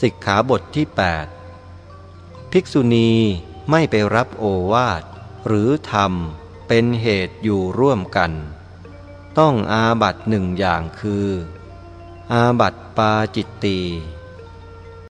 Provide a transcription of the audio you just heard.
สิกขาบทที่ 8 ภิกษุณีไม่ไปรับโอวาท หรือธรรมเป็นเหตุอยู่ร่วมกัน ต้องอาบัตหนึ่งอย่างคือ อาบัตปาจิตตี